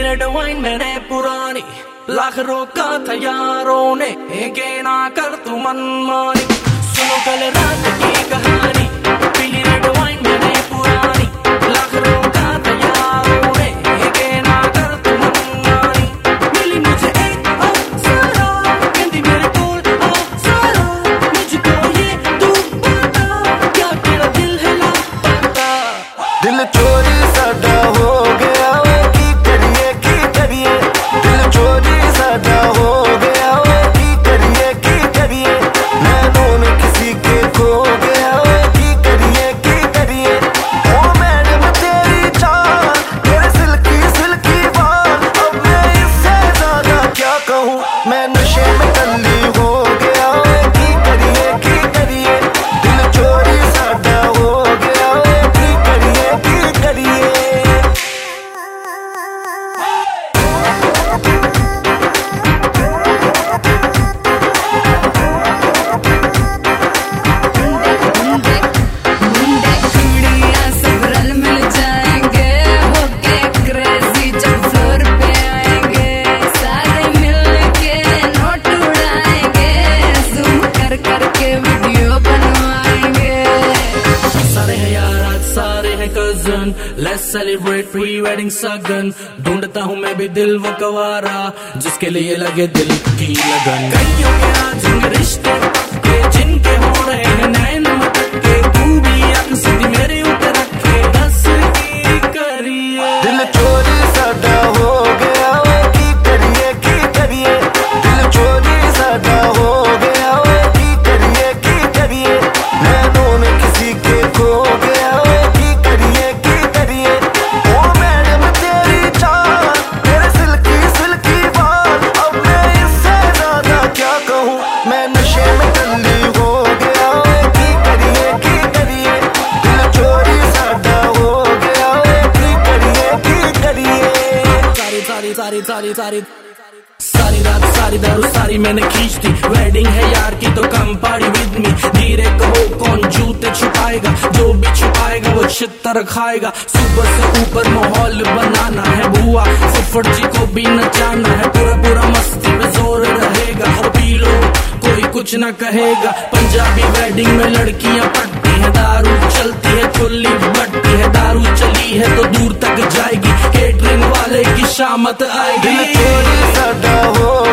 Red wine मैंने पुरानी। लाख रोका था यारों ने ना कर तू मनमानी। सुनो कल रात की कहानी। हैं cousin let's celebrate pre wedding सगन ढूंढता हूँ मैं भी दिल वो कवारा, जिसके लिए लगे दिल की लगन। कईयों के आज रिश्ते जिनके हो रहे हैं नैन। सारी सारी सारी सारी। सारी रात, सारी दारू, सारी मैंने खींच दी। वेडिंग है यार की तो कम पाड़ी विद मी धीरे कहो कौन जूते छुपाएगा? जो भी छुपाएगा वो छितर खाएगा। सुबह से ऊपर माहौल बनाना है बुआ। फुफड़ जी को भी नचाना है। पूरा पूरा मस्ती में ज़ोर रहेगा। और पी लो, कोई कुछ ना कहेगा। पंजाबी वेडिंग में लड़कियाँ पटती है। दारू चलती है चुल्ली बटती है। दारू चली है तो दूर तक जाएगी। शामत आएगी। चोरी साडा हो